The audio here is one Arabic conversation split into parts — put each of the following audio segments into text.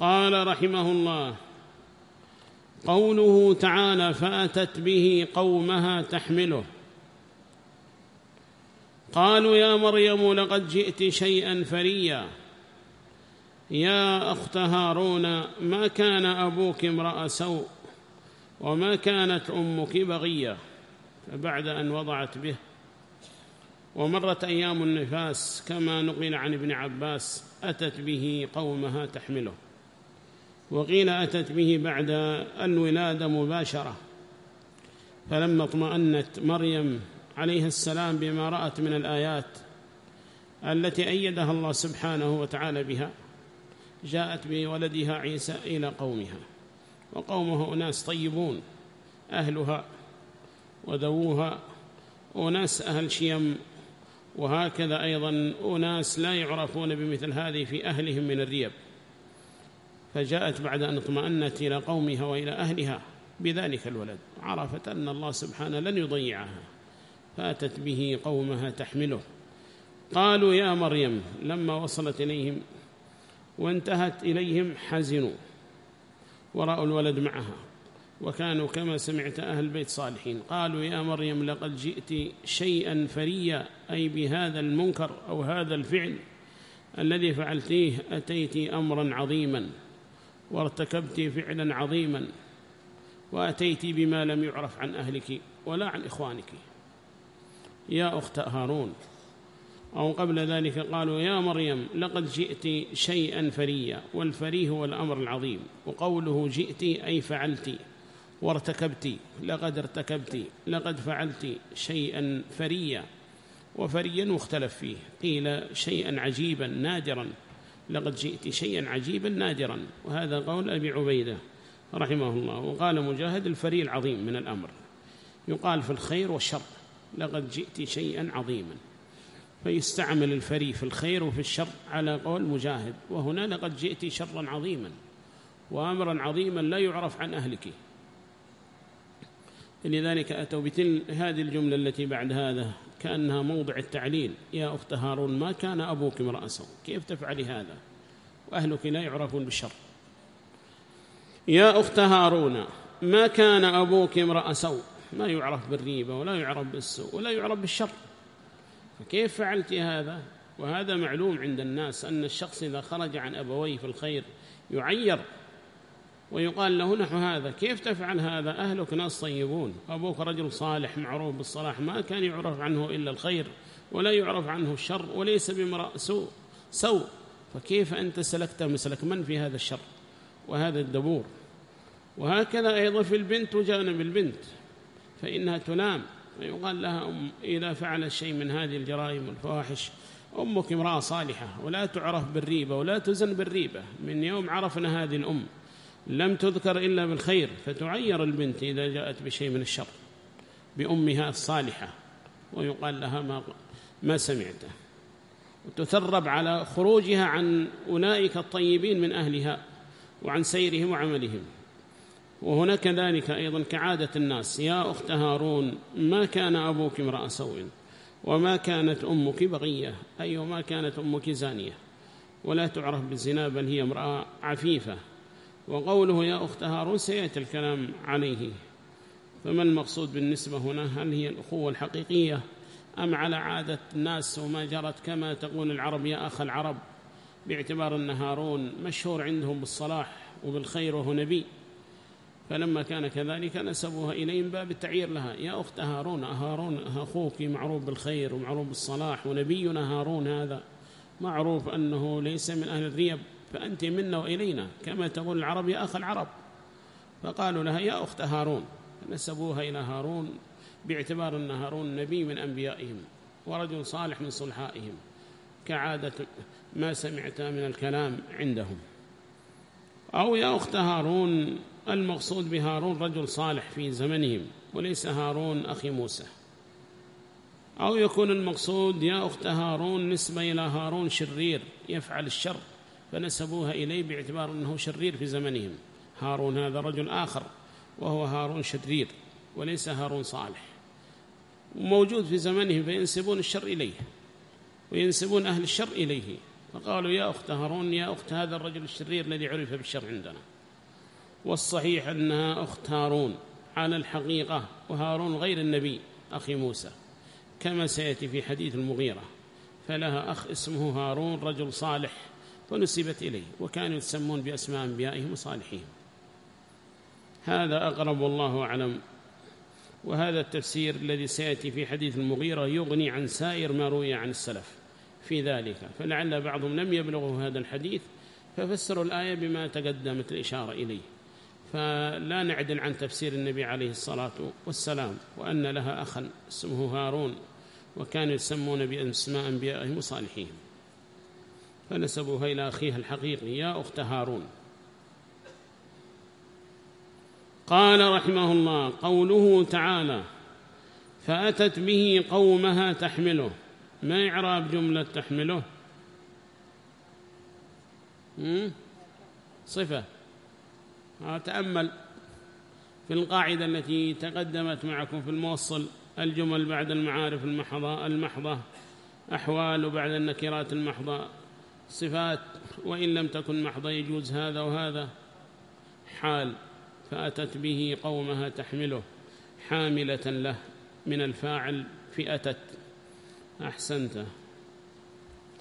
قال رحمه الله قوله تعالى فاتت به قومها تحمله. قالوا يا مريم لقد جئت شيئا فريا. يا أخت هارون ما كان أبوك امرأ سوء وما كانت أمك بغية فبعد أن وضعت به. ومرت أيام النفاس كما نقل عن ابن عباس أتت به قومها تحمله. وقيل أتت به بعد الولادة مباشرة فلما اطمأنت مريم عليه السلام بما رأت من الآيات التي أيدها الله سبحانه وتعالى بها جاءت بولدها عيسى إلى قومها وقومها أناس طيبون أهلها وذووها أناس أهل شيم وهكذا أيضا أناس لا يعرفون بمثل هذه في أهلهم من الريب. فجاءت بعد أن اطمأنت إلى قومها وإلى أهلها بذلك الولد. عرفت أن الله سبحانه لن يضيعها. فأتت به قومها تحمله. قالوا يا مريم لما وصلت إليهم وانتهت إليهم حزنوا. ورأوا الولد معها. وكانوا كما سمعت أهل بيت صالحين. قالوا يا مريم لقد جئت شيئا فريا أي بهذا المنكر أو هذا الفعل الذي فعلتيه أتيت أمرا عظيما. وارتكبت فعلا عظيما وأتيت بما لم يعرف عن أهلك ولا عن إخوانك. يا أخت هارون أو قبل ذلك قالوا يا مريم لقد جئت شيئا فريا والفري هو الأمر العظيم وقوله جئت أي فعلت وارتكبت لقد ارتكبت لقد فعلت شيئا فريا وفريا مختلف فيه قيل شيئا عجيبا نادرا لقد جئت شيئا عجيبا نادرا. وهذا قول أبي عبيدة رحمه الله. وقال مجاهد الفري العظيم من الأمر. يقال في الخير والشر. لقد جئت شيئا عظيما. فيستعمل الفري في الخير وفي الشر على قول مجاهد. وهنا لقد جئت شرا عظيما. وأمرا عظيما لا يعرف عن أهلك. لذلك أتوا بتل هذه الجملة التي بعد هذا. كأنها موضع التعليل. يا أخت هارون ما كان أبوك امرأ كيف تفعلي هذا؟ وأهلك لا يعرفون بالشر. يا أخت هارون ما كان أبوك امرأ سوء؟ ما يعرف بالريبة ولا يعرف بالسوء ولا يعرف بالشر. فكيف فعلت هذا؟ وهذا معلوم عند الناس أن الشخص إذا خرج عن أبويه في الخير يعير ويقال له نحو هذا. كيف تفعل هذا؟ أهلك ناس طيبون. أبوك رجل صالح معروف بالصلاح ما كان يعرف عنه إلا الخير ولا يعرف عنه الشر وليس بامرأ سوء. سوء. فكيف أنت سلكت مسلك من في هذا الشر وهذا الدبور؟ وهكذا أيضا في البنت وجانب البنت فإنها تلام ويقال لها أم إذا فعل شيء من هذه الجرائم والفواحش أمك امرأة صالحة ولا تعرف بالريبة ولا تزن بالريبة من يوم عرفنا هذه الأم لم تذكر إلا بالخير فتعير البنت إذا جاءت بشيء من الشر بأمها الصالحة ويقال لها ما, ما سمعته. وتثرب على خروجها عن أولئك الطيبين من أهلها وعن سيرهم وعملهم. وهنا كذلك أيضا كعادة الناس. يا أخت هارون ما كان أبوك امرأ سوء؟ وما كانت أمك بغية؟ أي وما كانت أمك زانية؟ ولا تعرف بالزنا بل هي امرأة عفيفة. وقوله يا أخت هارون سيأتي الكلام عليه. فما المقصود بالنسبة هنا؟ هل هي الأخوة الحقيقية أم على عادة الناس وما جرت كما تقول العرب يا أخ العرب باعتبار أن هارون مشهور عندهم بالصلاح وبالخير وهو نبي. فلما كان كذلك نسبوها إليه من باب التعيير لها. يا أخت هارون هارون أخوك معروف بالخير ومعروف بالصلاح ونبينا هارون هذا. معروف أنه ليس من أهل الريب فأنت منا وإلينا. كما تقول العرب يا أخ العرب. فقالوا لها يا أخت هارون. نسبوها إلى هارون باعتبار أن هارون نبي من أنبيائهم ورجل صالح من صلحائهم كعادة ما سمعت من الكلام عندهم. أو يا أخت هارون المقصود بهارون رجل صالح في زمنهم وليس هارون أخي موسى. أو يكون المقصود يا أخت هارون نسبة إلى هارون شرير يفعل الشر فنسبوها إليه باعتبار أنه شرير في زمنهم. هارون هذا رجل آخر وهو هارون شرير. وليس هارون صالح. وموجود في زمنهم فينسبون الشر إليه وينسبون أهل الشر إليه. فقالوا يا أخت هارون يا أخت هذا الرجل الشرير الذي عرف بالشر عندنا. والصحيح أنها أخت هارون على الحقيقة وهارون غير النبي أخي موسى كما سيأتي في حديث المغيرة. فلها أخ اسمه هارون رجل صالح ونسبت إليه وكانوا يتسمون بأسماء أنبيائهم وصالحين هذا أقرب والله أعلم وهذا التفسير الذي سيأتي في حديث المغيرة يغني عن سائر ما روي عن السلف في ذلك. فلعل بعضهم لم يبلغوا هذا الحديث ففسروا الآية بما تقدمت الإشارة إليه. فلا نعدل عن تفسير النبي عليه الصلاة والسلام وأن لها أخا اسمه هارون وكانوا يسمون بأسماء أنبيائهم وصالحيهم. فنسبوها إلى أخيها الحقيقي يا أخت هارون. قال رحمه الله قوله تعالى فأتت به قومها تحمله. ما إعراب جملة تحمله؟ صفة. تأمل في القاعدة التي تقدمت معكم في الموصل الجمل بعد المعارف المحضة, المحضة أحوال وبعد النكرات المحضة. صفات وإن لم تكن محضة يجوز هذا وهذا. حال. فأتت به قومها تحمله حاملة له من الفاعل في أتت أحسنت.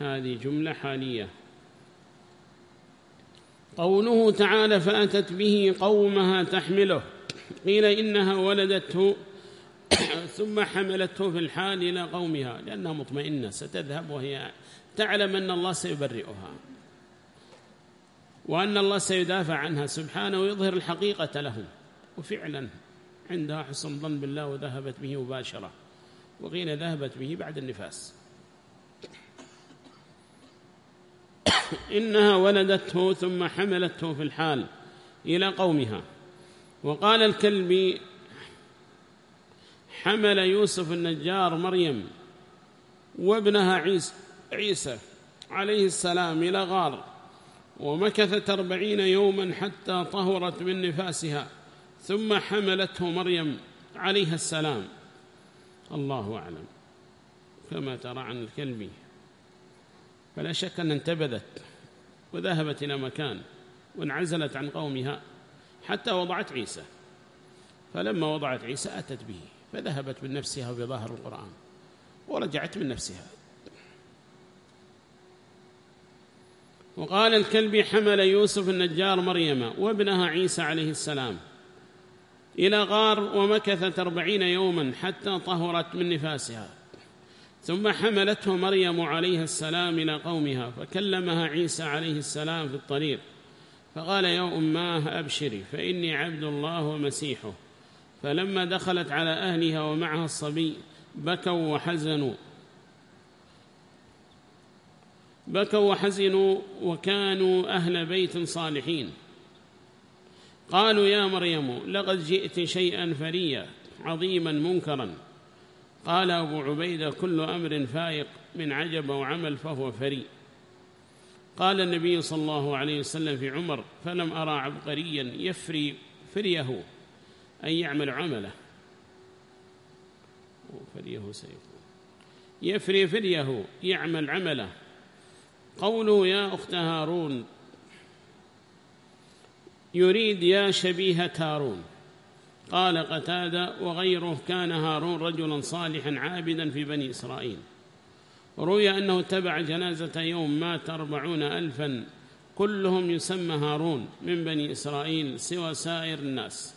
هذه جملة حالية. قوله تعالى فأتت به قومها تحمله. قيل إنها ولدته ثم حملته في الحال إلى قومها لأنها مطمئنة ستذهب وهي تعلم أن الله سيبرئها. وأن الله سيدافع عنها سبحانه ويظهر الحقيقة لهم. وفعلا عندها حسن ظن بالله وذهبت به مباشرة. وقيل ذهبت به بعد النفاس. إنها ولدته ثم حملته في الحال إلى قومها. وقال الكلبي حمل يوسف النجار مريم وابنها عيسى, عيسى عليه السلام إلى غار. ومكثت أربعين يوما حتى طهرت من نفاسها ثم حملته مريم عليها السلام. الله أعلم. كما ترى عن الكلب. فلا شك أن انتبذت وذهبت إلى مكان وانعزلت عن قومها حتى وضعت عيسى. فلما وضعت عيسى أتت به فذهبت من نفسها بظاهر القرآن ورجعت من نفسها. وقال الكلب حمل يوسف النجار مريم وابنها عيسى عليه السلام إلى غار ومكثت أربعين يوما حتى طهرت من نفاسها. ثم حملته مريم عليه السلام إلى قومها فكلمها عيسى عليه السلام في الطريق فقال يا أماه أبشري فإني عبد الله ومسيحه. فلما دخلت على أهلها ومعها الصبي بكوا وحزنوا بكوا وحزنوا وكانوا أهل بيت صالحين. قالوا يا مريم لقد جئت شيئا فريا عظيما منكرا. قال أبو عبيدة كل أمر فائق من عجب وعمل فهو فري. قال النبي صلى الله عليه وسلم في عمر فلم أرى عبقريا يفري فريه أن يعمل عمله. فريه سيكون. يفري فريه يعمل عمله. قوله يا أخت هارون يريد يا شبيهة هارون قال قتادة وغيره كان هارون رجلا صالحا عابدا في بني إسرائيل. روي أنه تبع جنازة يوم مات أربعون ألفا. كلهم يسمى هارون من بني إسرائيل سوى سائر الناس.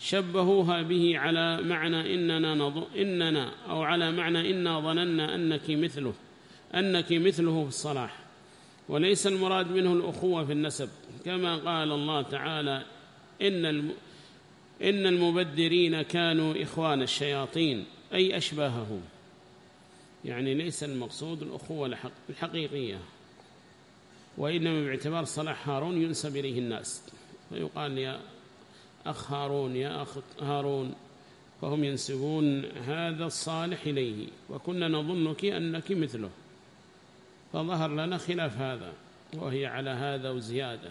شبهوها به على معنى إننا, نظ... إننا أو على معنى إنا ظننا أنك مثله أنك مثله في الصلاح. وليس المراد منه الأخوة في النسب كما قال الله تعالى إن, الم... إن المبدرين كانوا إخوان الشياطين أي أشباههم يعني ليس المقصود الأخوة الحقيقية. وإنما باعتبار صلاح هارون ينسب إليه الناس. فيقال يا أخ هارون يا أخ هارون فهم ينسبون هذا الصالح إليه. وكنا نظنك أنك مثله. فظهر لنا خلاف هذا وهي على هذا وزيادة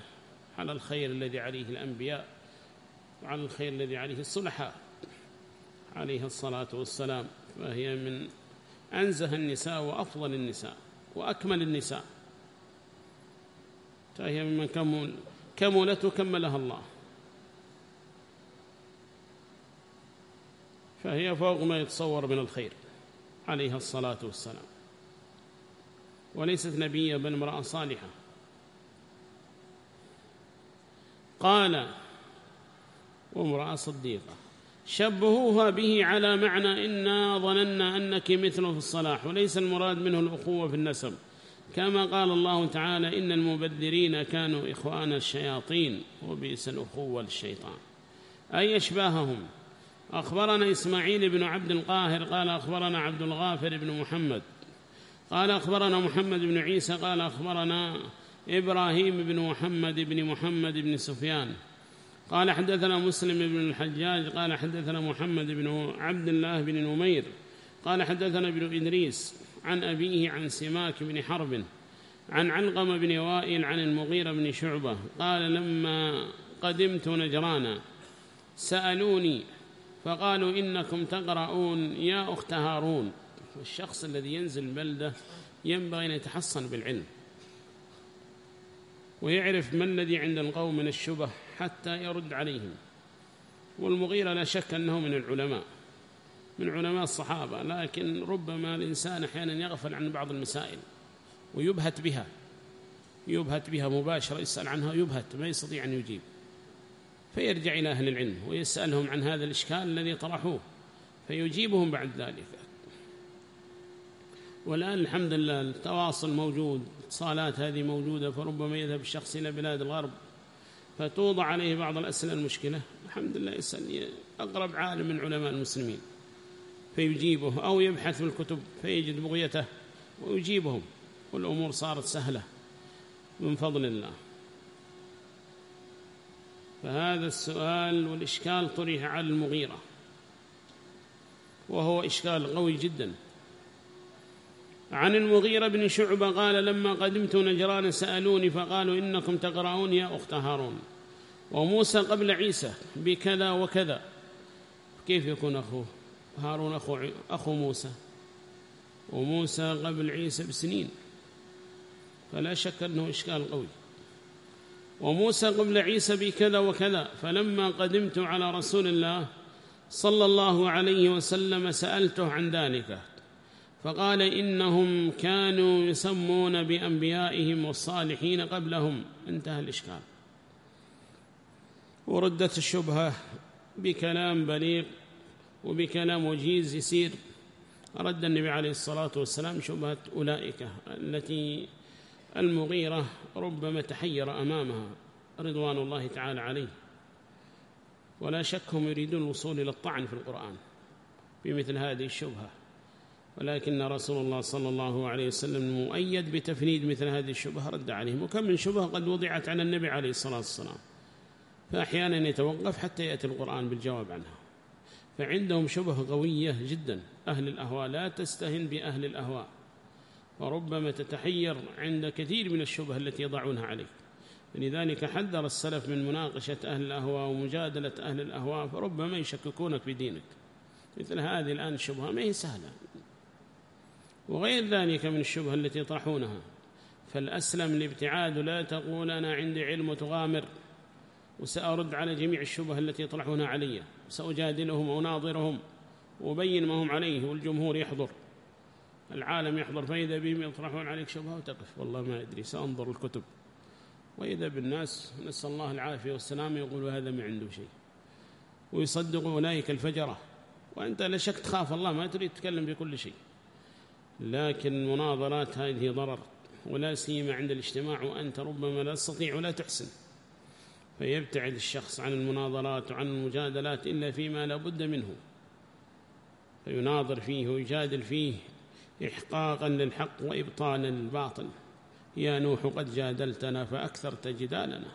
على الخير الذي عليه الأنبياء وعلى الخير الذي عليه الصلحاء عليه الصلاة والسلام. فهي من أنزه النساء وأفضل النساء وأكمل النساء. فهي ممن كمل كملت وكملها الله. فهي فوق ما يتصور من الخير عليها الصلاة والسلام. وليست نبية بل امرأة صالحة. قال وامرأة صديقة شبهوها به على معنى إنا ظننا أنك مثل في الصلاح وليس المراد منه الأخوة في النسب. كما قال الله تعالى إن المبذرين كانوا إخوان الشياطين وبئس الأخوة للشيطان. أي أشباههم؟ أخبرنا إسماعيل بن عبد القاهر قال أخبرنا عبد الغافر بن محمد قال أخبرنا محمد بن عيسى قال أخبرنا إبراهيم بن محمد بن محمد بن سفيان. قال حدثنا مسلم بن الحجاج قال حدثنا محمد بن عبد الله بن نمير قال حدثنا ابن إدريس عن أبيه عن سماك بن حرب عن علقم بن وائل عن المغيرة بن شعبة قال لما قدمت نجرانا سألوني فقالوا إنكم تقرؤون يا أخت هارون. الشخص الذي ينزل بلدة ينبغي أن يتحصن بالعلم ويعرف ما الذي عند القوم من الشبه حتى يرد عليهم. والمغيرة لا شك أنه من العلماء من علماء الصحابة لكن ربما الإنسان أحيانا يغفل عن بعض المسائل ويبهت بها يبهت بها مباشرة يسأل عنها يبهت ما يستطيع أن يجيب. فيرجع إلى أهل العلم ويسألهم عن هذا الإشكال الذي طرحوه فيجيبهم بعد ذلك. والآن الحمد لله التواصل موجود اتصالات هذه موجودة فربما يذهب الشخص إلى بلاد الغرب فتوضع عليه بعض الأسئلة المشكلة. الحمد لله يسأل أقرب عالم من علماء المسلمين. فيجيبه أو يبحث في الكتب فيجد بغيته ويجيبهم والأمور صارت سهلة من فضل الله. فهذا السؤال والإشكال طرح على المغيرة وهو إشكال قوي جدا. عن المغيرة بن شعبة قال لما قدمت نجران سألوني فقالوا إنكم تقرؤون يا أخت هارون وموسى قبل عيسى بكذا وكذا. كيف يكون أخوه؟ هارون أخو, أخو موسى. وموسى قبل عيسى بسنين. فلا شك أنه إشكال قوي. وموسى قبل عيسى بكذا وكذا. فلما قدمت على رسول الله صلى الله عليه وسلم سألته عن ذلك. فقال إنهم كانوا يسمون بأنبيائهم والصالحين قبلهم. انتهى الإشكال. وردت الشبهة بكلام بليغ وبكلام وجيز يسير. رد النبي عليه الصلاة والسلام شبهة أولئك التي المغيرة ربما تحير أمامها رضوان الله تعالى عليه. ولا شك هم يريدون الوصول إلى الطعن في القرآن بمثل هذه الشبهة. ولكن رسول الله صلى الله عليه وسلم مؤيد بتفنيد مثل هذه الشبهة رد عليهم. وكم من شبهة قد وضعت على النبي عليه الصلاة والسلام. فأحيانا يتوقف حتى يأتي القرآن بالجواب عنها. فعندهم شبه قوية جدا. أهل الأهواء لا تستهن بأهل الأهواء. وربما تتحير عند كثير من الشبه التي يضعونها عليك. لذلك حذر السلف من مناقشة أهل الأهواء ومجادلة أهل الأهواء فربما يشككونك بدينك مثل هذه الآن الشبهة ما هي سهلة. وغير ذلك من الشبهة التي يطرحونها. فالأسلم الابتعاد لا تقول أنا عندي علم وتغامر وسأرد على جميع الشبهة التي يطرحونها علي سأجادلهم وناظرهم وبين ما هم عليه والجمهور يحضر العالم يحضر. فإذا بهم يطرحون عليك شبهة وتقف. والله ما أدري سأنظر الكتب. وإذا بالناس نسأل الله العافية والسلام يقول هذا ما عنده شيء. ويصدق أولئك الفجرة. وأنت لا شك تخاف الله ما تريد تتكلم بكل شيء. لكن المناظرات هذه ضرر ولا سيما عند الاجتماع وأنت ربما لا تستطيع ولا تحسن. فيبتعد الشخص عن المناظرات وعن المجادلات إلا فيما لا بد منه. فيناظر فيه ويجادل فيه إحقاقا للحق وإبطالا للباطل. يا نوح قد جادلتنا فأكثرت جدالنا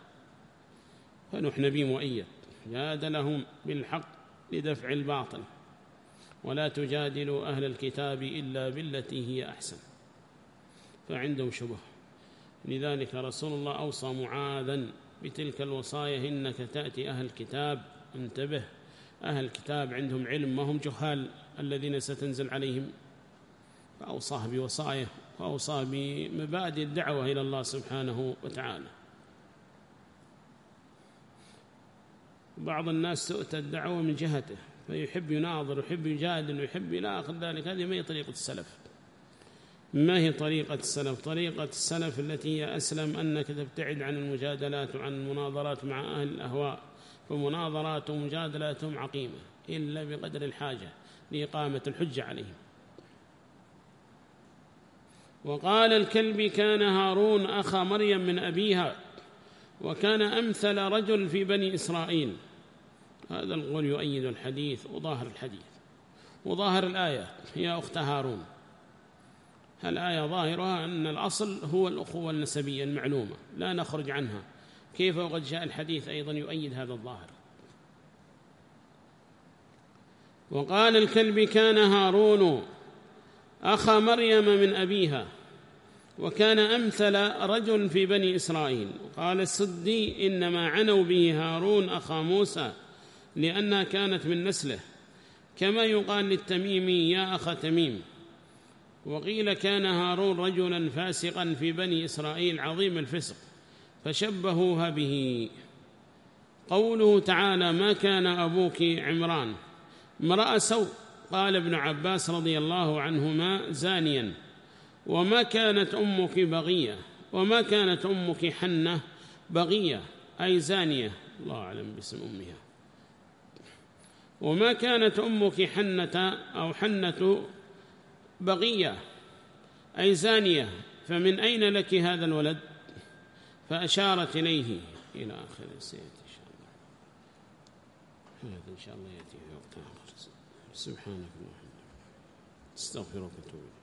فنوح نبي مؤيد جادلهم بالحق لدفع الباطل. ولا تجادلوا أهل الكتاب إلا بالتي هي أحسن. فعندهم شبه. لذلك رسول الله أوصى معاذا بتلك الوصايا إنك تأتي أهل الكتاب انتبه أهل الكتاب عندهم علم ما هم جهال الذين ستنزل عليهم. فأوصاه بوصايا وأوصاه بمبادئ الدعوة إلى الله سبحانه وتعالى. بعض الناس تؤتى الدعوة من جهته. فيحب يناظر ويحب يجادل ويحب إلى آخر ذلك. هذه ما هي طريقة السلف. ما هي طريقة السلف؟ طريقة السلف التي هي أسلم أنك تبتعد عن المجادلات وعن المناظرات مع أهل الأهواء فمناظرات ومجادلاتهم عقيمة إلا بقدر الحاجة لإقامة الحجة عليهم. وقال الكلب كان هارون أخا مريم من أبيها وكان أمثل رجل في بني إسرائيل. هذا القول يؤيد الحديث وظاهر الحديث وظاهر الآية هي أخت هارون. الآية ظاهرها أن الأصل هو الأخوة النسبية المعلومة لا نخرج عنها. كيف وقد جاء الحديث أيضا يؤيد هذا الظاهر. وقال الكلب كان هارون أخا مريم من أبيها وكان أمثل رجل في بني إسرائيل. قال السدي إنما عنوا به هارون أخا موسى لأنها كانت من نسله. كما يقال للتميمي يا أخ تميم. وقيل كان هارون رجلا فاسقا في بني إسرائيل عظيم الفسق فشبهوها به. قوله تعالى ما كان أبوك عمران؟ امرأة سوء قال ابن عباس رضي الله عنهما زانيا وما كانت أمك بغية؟ وما كانت أمك حنة بغية؟ أي زانية. الله أعلم باسم أمها. وما كانت أمك حنة أو حنة بغية أي زانية فمن أين لك هذا الولد؟ فأشارت إليه. إلى آخر سيأتي إن شاء الله. هذا إن شاء الله يأتي في وقت آخر. سبحانك اللهم أستغفرك وتوب